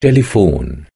telefon.